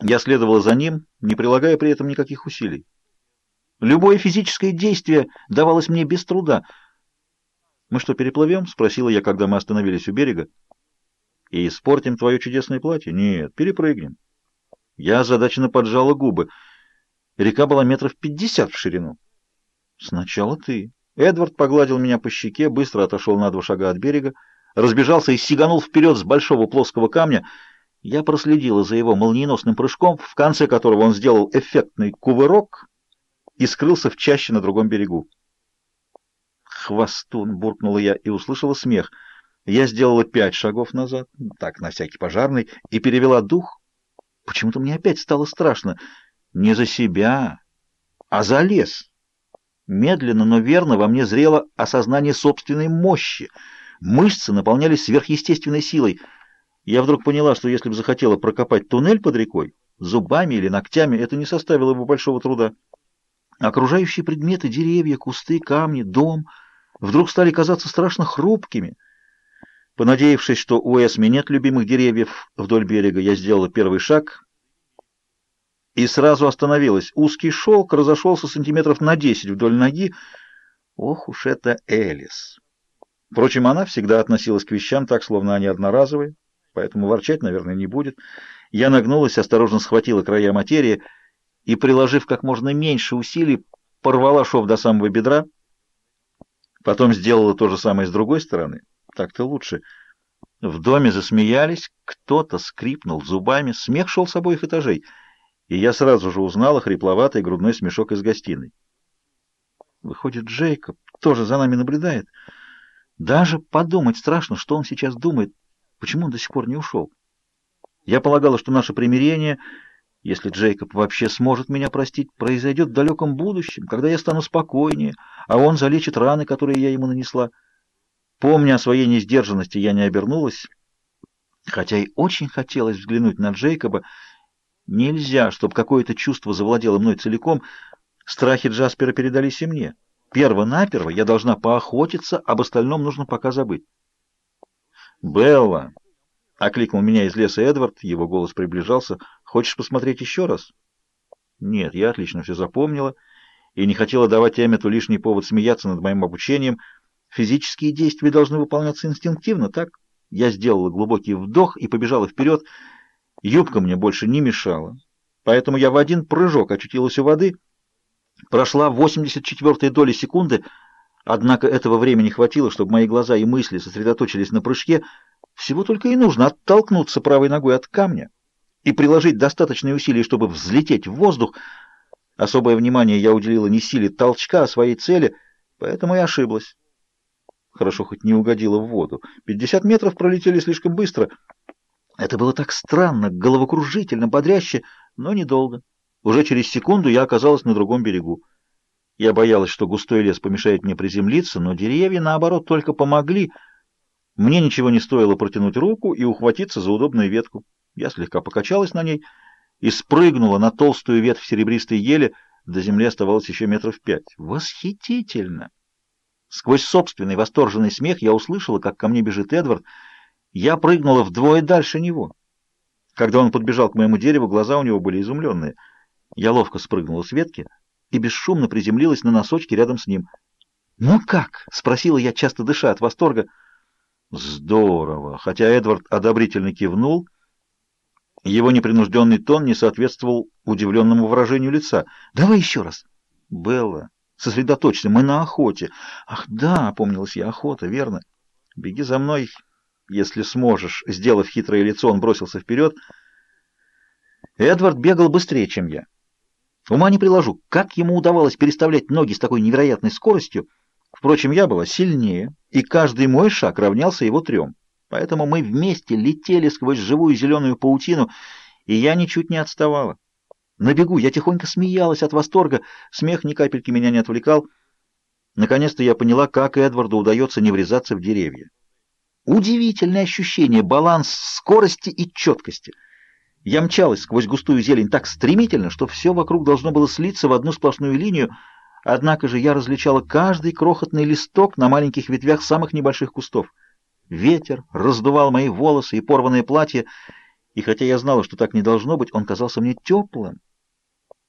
Я следовала за ним, не прилагая при этом никаких усилий. Любое физическое действие давалось мне без труда. «Мы что, переплывем?» — спросила я, когда мы остановились у берега. «И испортим твое чудесное платье?» «Нет, перепрыгнем». Я озадаченно поджала губы. Река была метров пятьдесят в ширину. «Сначала ты». Эдвард погладил меня по щеке, быстро отошел на два шага от берега, разбежался и сиганул вперед с большого плоского камня. Я проследила за его молниеносным прыжком, в конце которого он сделал эффектный кувырок и скрылся в чаще на другом берегу. «Хвостун!» — буркнула я и услышала смех. Я сделала пять шагов назад, так, на всякий пожарный, и перевела дух. Почему-то мне опять стало страшно. Не за себя, а за лес. Медленно, но верно во мне зрело осознание собственной мощи. Мышцы наполнялись сверхъестественной силой. Я вдруг поняла, что если бы захотела прокопать туннель под рекой, зубами или ногтями, это не составило бы большого труда. Окружающие предметы, деревья, кусты, камни, дом вдруг стали казаться страшно хрупкими. Понадеявшись, что у Эсми нет любимых деревьев вдоль берега, я сделала первый шаг и сразу остановилась. Узкий шелк разошелся сантиметров на десять вдоль ноги. Ох уж это Элис! Впрочем, она всегда относилась к вещам так, словно они одноразовые, поэтому ворчать, наверное, не будет. Я нагнулась, осторожно схватила края материи и, приложив как можно меньше усилий, порвала шов до самого бедра. Потом сделала то же самое с другой стороны. Так-то лучше. В доме засмеялись, кто-то скрипнул зубами, смех шел с обоих этажей, и я сразу же узнала хрипловатый грудной смешок из гостиной. Выходит, Джейкоб тоже за нами наблюдает. Даже подумать страшно, что он сейчас думает, почему он до сих пор не ушел. Я полагала, что наше примирение, если Джейкоб вообще сможет меня простить, произойдет в далеком будущем, когда я стану спокойнее, а он залечит раны, которые я ему нанесла. Помня о своей несдержанности, я не обернулась, хотя и очень хотелось взглянуть на Джейкоба. Нельзя, чтобы какое-то чувство завладело мной целиком. Страхи Джаспера передались и мне. Перво-наперво я должна поохотиться, об остальном нужно пока забыть. «Белла!» — окликнул меня из леса Эдвард, его голос приближался. «Хочешь посмотреть еще раз?» «Нет, я отлично все запомнила и не хотела давать Эммету лишний повод смеяться над моим обучением. Физические действия должны выполняться инстинктивно, так?» Я сделала глубокий вдох и побежала вперед. Юбка мне больше не мешала, поэтому я в один прыжок очутилась у воды — Прошла 84 доли секунды, однако этого времени хватило, чтобы мои глаза и мысли сосредоточились на прыжке. Всего только и нужно оттолкнуться правой ногой от камня и приложить достаточные усилия, чтобы взлететь в воздух. Особое внимание я уделила не силе толчка, а своей цели, поэтому и ошиблась. Хорошо, хоть не угодила в воду. 50 метров пролетели слишком быстро. Это было так странно, головокружительно, бодряще, но недолго. Уже через секунду я оказалась на другом берегу. Я боялась, что густой лес помешает мне приземлиться, но деревья, наоборот, только помогли. Мне ничего не стоило протянуть руку и ухватиться за удобную ветку. Я слегка покачалась на ней и спрыгнула на толстую ветвь серебристой ели. До земли оставалось еще метров пять. Восхитительно! Сквозь собственный восторженный смех я услышала, как ко мне бежит Эдвард. Я прыгнула вдвое дальше него. Когда он подбежал к моему дереву, глаза у него были изумленные — я ловко спрыгнула с ветки и бесшумно приземлилась на носочки рядом с ним. «Ну как?» — спросила я, часто дыша от восторга. «Здорово!» Хотя Эдвард одобрительно кивнул, его непринужденный тон не соответствовал удивленному выражению лица. «Давай еще раз!» «Белла, сосредоточься, мы на охоте!» «Ах да!» — опомнилась я, охота, верно!» «Беги за мной, если сможешь!» Сделав хитрое лицо, он бросился вперед. Эдвард бегал быстрее, чем я. Ума не приложу, как ему удавалось переставлять ноги с такой невероятной скоростью. Впрочем, я была сильнее, и каждый мой шаг равнялся его трем. Поэтому мы вместе летели сквозь живую зеленую паутину, и я ничуть не отставала. На бегу я тихонько смеялась от восторга, смех ни капельки меня не отвлекал. Наконец-то я поняла, как Эдварду удается не врезаться в деревья. Удивительное ощущение, баланс скорости и четкости — я мчалась сквозь густую зелень так стремительно, что все вокруг должно было слиться в одну сплошную линию, однако же я различала каждый крохотный листок на маленьких ветвях самых небольших кустов. Ветер раздувал мои волосы и порванное платье. И хотя я знала, что так не должно быть, он казался мне теплым,